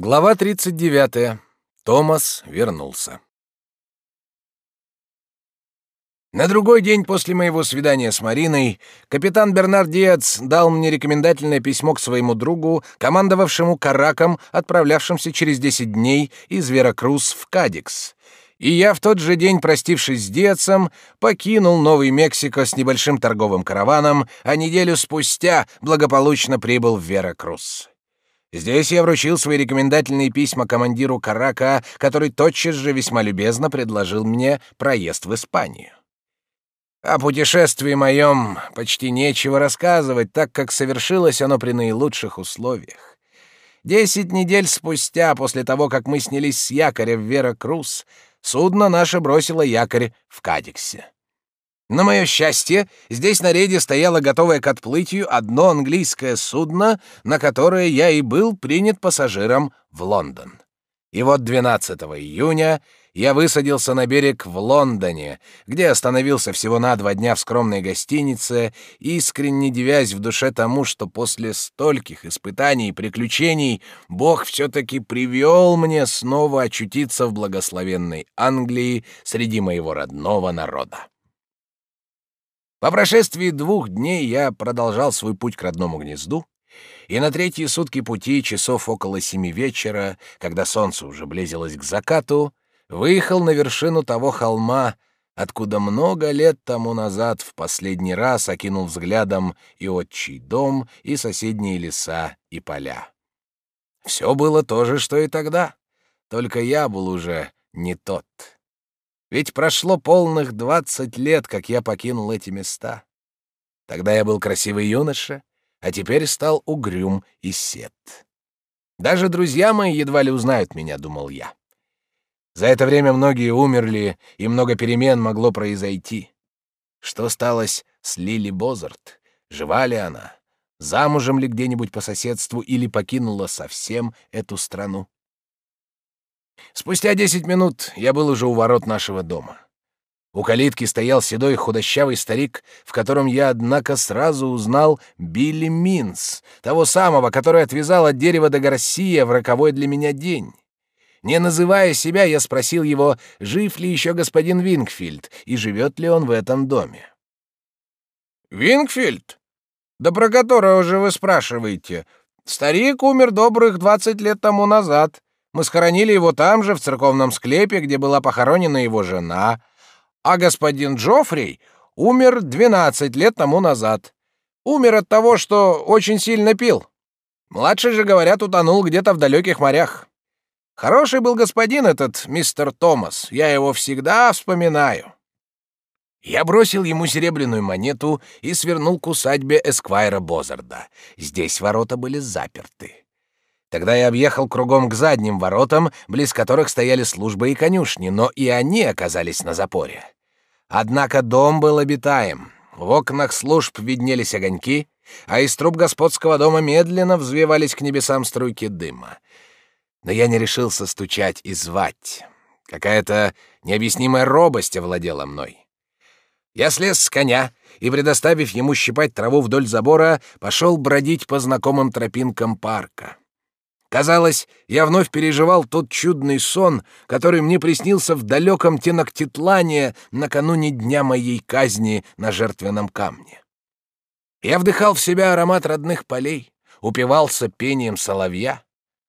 Глава 39. Томас вернулся. На другой день после моего свидания с Мариной капитан Бернар Диац дал мне рекомендательное письмо к своему другу, командовавшему караком, отправлявшимся через 10 дней из Веракрус в Кадикс. И я в тот же день, простившись с Диацем, покинул Новый Мексико с небольшим торговым караваном, а неделю спустя благополучно прибыл в Веракрус. Здесь я вручил свои рекомендательные письма командиру Карака, который тотчас же весьма любезно предложил мне проезд в Испанию. О путешествии моем почти нечего рассказывать, так как совершилось оно при наилучших условиях. Десять недель спустя, после того, как мы снялись с якоря в Вера-Крус, судно наше бросило якорь в Кадиксе. На мое счастье, здесь на рейде стояло готовое к отплытию одно английское судно, на которое я и был принят пассажиром в Лондон. И вот 12 июня я высадился на берег в Лондоне, где остановился всего на два дня в скромной гостинице, искренне девясь в душе тому, что после стольких испытаний и приключений Бог все-таки привел мне снова очутиться в благословенной Англии среди моего родного народа. По прошествии двух дней я продолжал свой путь к родному гнезду, и на третьи сутки пути, часов около семи вечера, когда солнце уже близилось к закату, выехал на вершину того холма, откуда много лет тому назад в последний раз окинул взглядом и отчий дом, и соседние леса и поля. Все было то же, что и тогда, только я был уже не тот. Ведь прошло полных двадцать лет, как я покинул эти места. Тогда я был красивый юноша, а теперь стал угрюм и сед. Даже друзья мои едва ли узнают меня, думал я. За это время многие умерли, и много перемен могло произойти. Что сталось с Лили Бозарт? Жива ли она? Замужем ли где-нибудь по соседству или покинула совсем эту страну? Спустя десять минут я был уже у ворот нашего дома. У калитки стоял седой худощавый старик, в котором я, однако, сразу узнал Билли Минс, того самого, который отвязал от дерева до Гарсия в роковой для меня день. Не называя себя, я спросил его, жив ли еще господин Вингфильд и живет ли он в этом доме. «Вингфильд? Да про которого же вы спрашиваете? Старик умер добрых двадцать лет тому назад. Мы схоронили его там же, в церковном склепе, где была похоронена его жена. А господин Джоффри умер 12 лет тому назад. Умер от того, что очень сильно пил. Младший же, говорят, утонул где-то в далеких морях. Хороший был господин этот мистер Томас. Я его всегда вспоминаю. Я бросил ему серебряную монету и свернул к усадьбе Эсквайра Бозарда. Здесь ворота были заперты. Тогда я объехал кругом к задним воротам, близ которых стояли службы и конюшни, но и они оказались на запоре. Однако дом был обитаем. В окнах служб виднелись огоньки, а из труб господского дома медленно взвивались к небесам струйки дыма. Но я не решился стучать и звать. Какая-то необъяснимая робость овладела мной. Я слез с коня и, предоставив ему щипать траву вдоль забора, пошел бродить по знакомым тропинкам парка. Казалось, я вновь переживал тот чудный сон, который мне приснился в далеком Тенактитлане накануне дня моей казни на жертвенном камне. Я вдыхал в себя аромат родных полей, упивался пением соловья,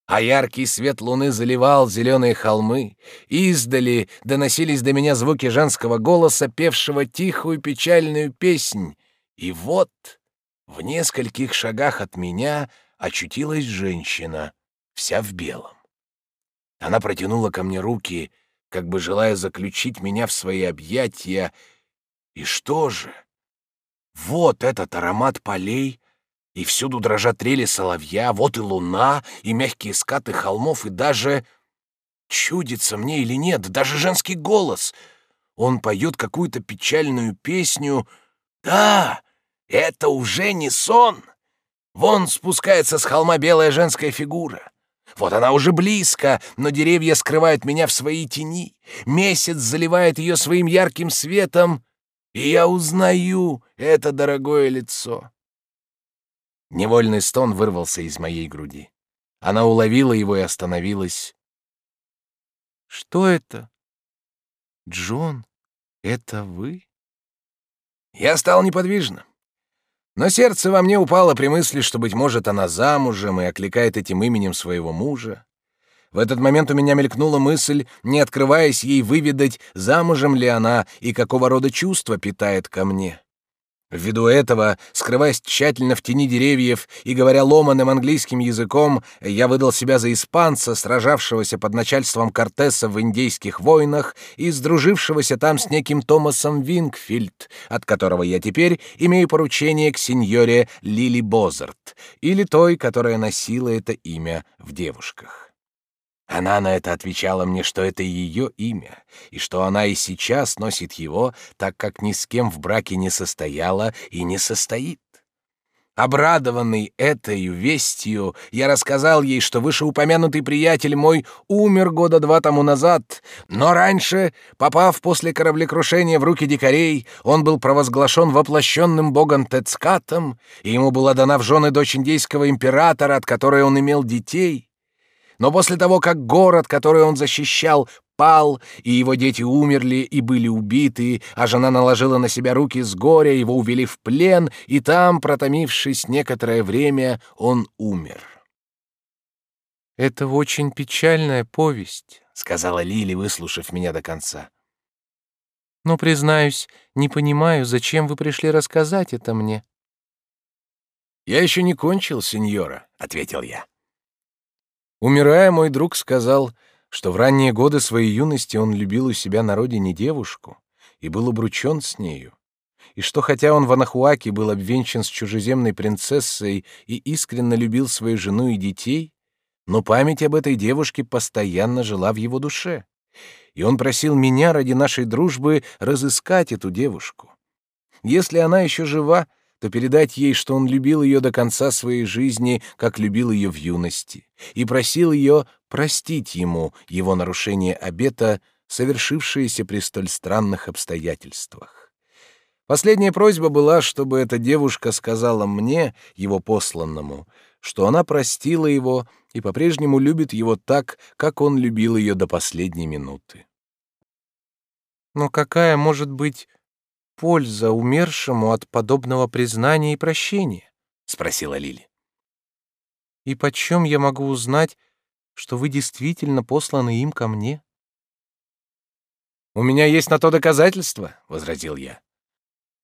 а яркий свет луны заливал зеленые холмы, и издали доносились до меня звуки женского голоса, певшего тихую печальную песнь. И вот в нескольких шагах от меня очутилась женщина — вся в белом. Она протянула ко мне руки, как бы желая заключить меня в свои объятия. И что же? Вот этот аромат полей, и всюду дрожат трели соловья, вот и луна, и мягкие скаты холмов, и даже... Чудится мне или нет, даже женский голос. Он поет какую-то печальную песню. Да, это уже не сон. Вон спускается с холма белая женская фигура. Вот она уже близко, но деревья скрывают меня в своей тени. Месяц заливает ее своим ярким светом, и я узнаю это дорогое лицо. Невольный стон вырвался из моей груди. Она уловила его и остановилась. Что это? Джон, это вы? Я стал неподвижным. Но сердце во мне упало при мысли, что, быть может, она замужем и окликает этим именем своего мужа. В этот момент у меня мелькнула мысль, не открываясь ей выведать, замужем ли она и какого рода чувства питает ко мне. Ввиду этого, скрываясь тщательно в тени деревьев и говоря ломаным английским языком, я выдал себя за испанца, сражавшегося под начальством Кортеса в индейских войнах и сдружившегося там с неким Томасом Вингфильд, от которого я теперь имею поручение к сеньоре Лили Бозарт, или той, которая носила это имя в девушках. Она на это отвечала мне, что это ее имя, и что она и сейчас носит его, так как ни с кем в браке не состояла и не состоит. Обрадованный этой вестью, я рассказал ей, что вышеупомянутый приятель мой умер года два тому назад, но раньше, попав после кораблекрушения в руки дикарей, он был провозглашен воплощенным богом Тецкатом, и ему была дана в жены дочь индейского императора, от которой он имел детей — но после того, как город, который он защищал, пал, и его дети умерли и были убиты, а жена наложила на себя руки с горя, его увели в плен, и там, протомившись некоторое время, он умер. «Это очень печальная повесть», — сказала Лили, выслушав меня до конца. «Но, признаюсь, не понимаю, зачем вы пришли рассказать это мне». «Я еще не кончил, сеньора», — ответил я. Умирая, мой друг сказал, что в ранние годы своей юности он любил у себя на родине девушку и был обручен с нею, и что хотя он в Анахуаке был обвенчан с чужеземной принцессой и искренне любил свою жену и детей, но память об этой девушке постоянно жила в его душе, и он просил меня ради нашей дружбы разыскать эту девушку. Если она еще жива, то передать ей, что он любил ее до конца своей жизни, как любил ее в юности, и просил ее простить ему его нарушение обета, совершившееся при столь странных обстоятельствах. Последняя просьба была, чтобы эта девушка сказала мне, его посланному, что она простила его и по-прежнему любит его так, как он любил ее до последней минуты. Но какая может быть польза умершему от подобного признания и прощения? спросила Лили. И почем я могу узнать, что вы действительно посланы им ко мне? У меня есть на то доказательства, возразил я.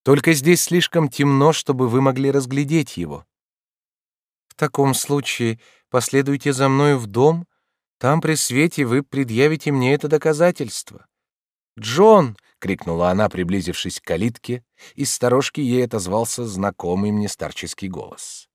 Только здесь слишком темно, чтобы вы могли разглядеть его. В таком случае последуйте за мной в дом, там при свете вы предъявите мне это доказательство. Джон, — крикнула она, приблизившись к калитке, из сторожки ей отозвался знакомый мне старческий голос.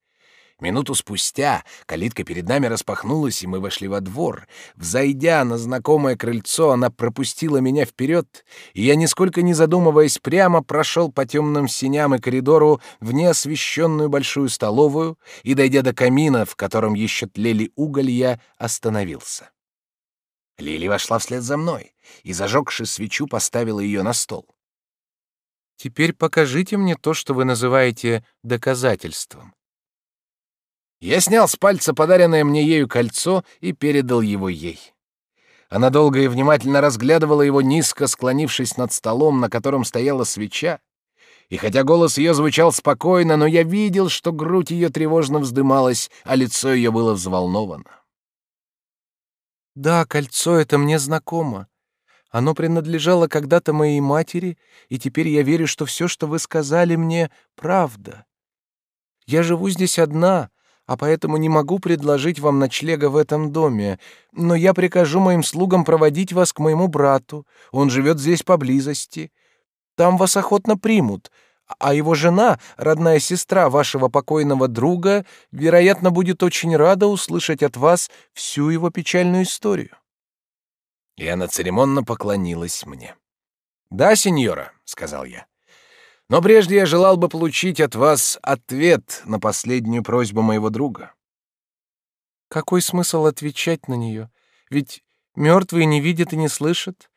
Минуту спустя калитка перед нами распахнулась, и мы вошли во двор. Взойдя на знакомое крыльцо, она пропустила меня вперед, и я, нисколько не задумываясь, прямо прошел по темным синям и коридору в неосвещенную большую столовую и, дойдя до камина, в котором еще тлели уголья, остановился. Лили вошла вслед за мной и, зажегши свечу, поставила ее на стол. «Теперь покажите мне то, что вы называете доказательством». Я снял с пальца подаренное мне ею кольцо и передал его ей. Она долго и внимательно разглядывала его, низко склонившись над столом, на котором стояла свеча. И хотя голос ее звучал спокойно, но я видел, что грудь ее тревожно вздымалась, а лицо ее было взволновано. Да, кольцо это мне знакомо. Оно принадлежало когда-то моей матери, и теперь я верю, что все, что вы сказали мне, правда. Я живу здесь одна, а поэтому не могу предложить вам ночлега в этом доме, но я прикажу моим слугам проводить вас к моему брату. Он живет здесь поблизости. Там вас охотно примут, а его жена, родная сестра вашего покойного друга, вероятно, будет очень рада услышать от вас всю его печальную историю. И она церемонно поклонилась мне. «Да, сеньора», — сказал я. «Но прежде я желал бы получить от вас ответ на последнюю просьбу моего друга». «Какой смысл отвечать на нее? Ведь мертвые не видят и не слышат.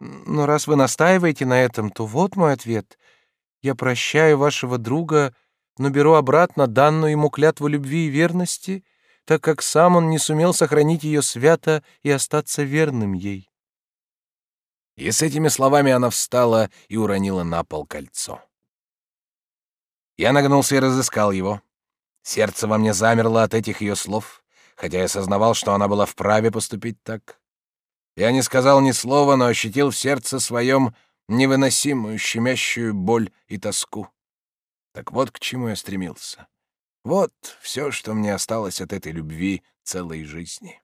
Но раз вы настаиваете на этом, то вот мой ответ — я прощаю вашего друга, но беру обратно данную ему клятву любви и верности, так как сам он не сумел сохранить ее свято и остаться верным ей. И с этими словами она встала и уронила на пол кольцо. Я нагнулся и разыскал его. Сердце во мне замерло от этих ее слов, хотя я сознавал, что она была вправе поступить так. Я не сказал ни слова, но ощутил в сердце своем невыносимую щемящую боль и тоску. Так вот к чему я стремился. Вот все, что мне осталось от этой любви целой жизни.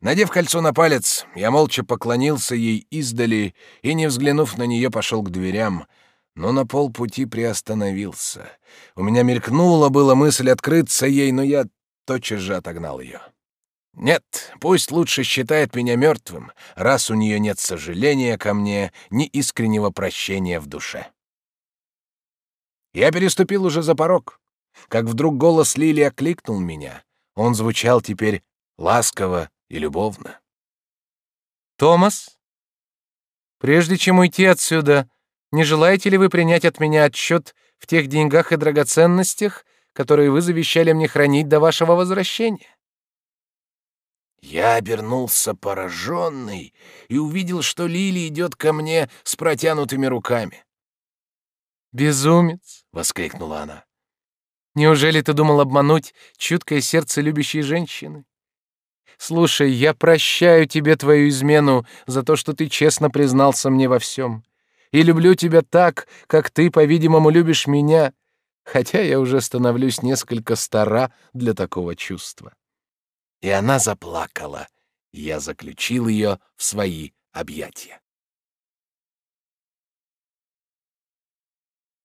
Надев кольцо на палец, я молча поклонился ей издали и, не взглянув на нее, пошел к дверям, но на полпути приостановился. У меня мелькнула была мысль открыться ей, но я тотчас же отогнал ее. Нет, пусть лучше считает меня мертвым, раз у нее нет сожаления ко мне, ни искреннего прощения в душе. Я переступил уже за порог, как вдруг голос Лили окликнул меня. Он звучал теперь ласково и любовно. «Томас, прежде чем уйти отсюда, не желаете ли вы принять от меня отчет в тех деньгах и драгоценностях, которые вы завещали мне хранить до вашего возвращения?» Я обернулся пораженный и увидел, что Лили идет ко мне с протянутыми руками. «Безумец!» — воскликнула она. «Неужели ты думал обмануть чуткое сердце любящей женщины? Слушай, я прощаю тебе твою измену за то, что ты честно признался мне во всем. И люблю тебя так, как ты, по-видимому, любишь меня, хотя я уже становлюсь несколько стара для такого чувства и она заплакала. Я заключил ее в свои объятия.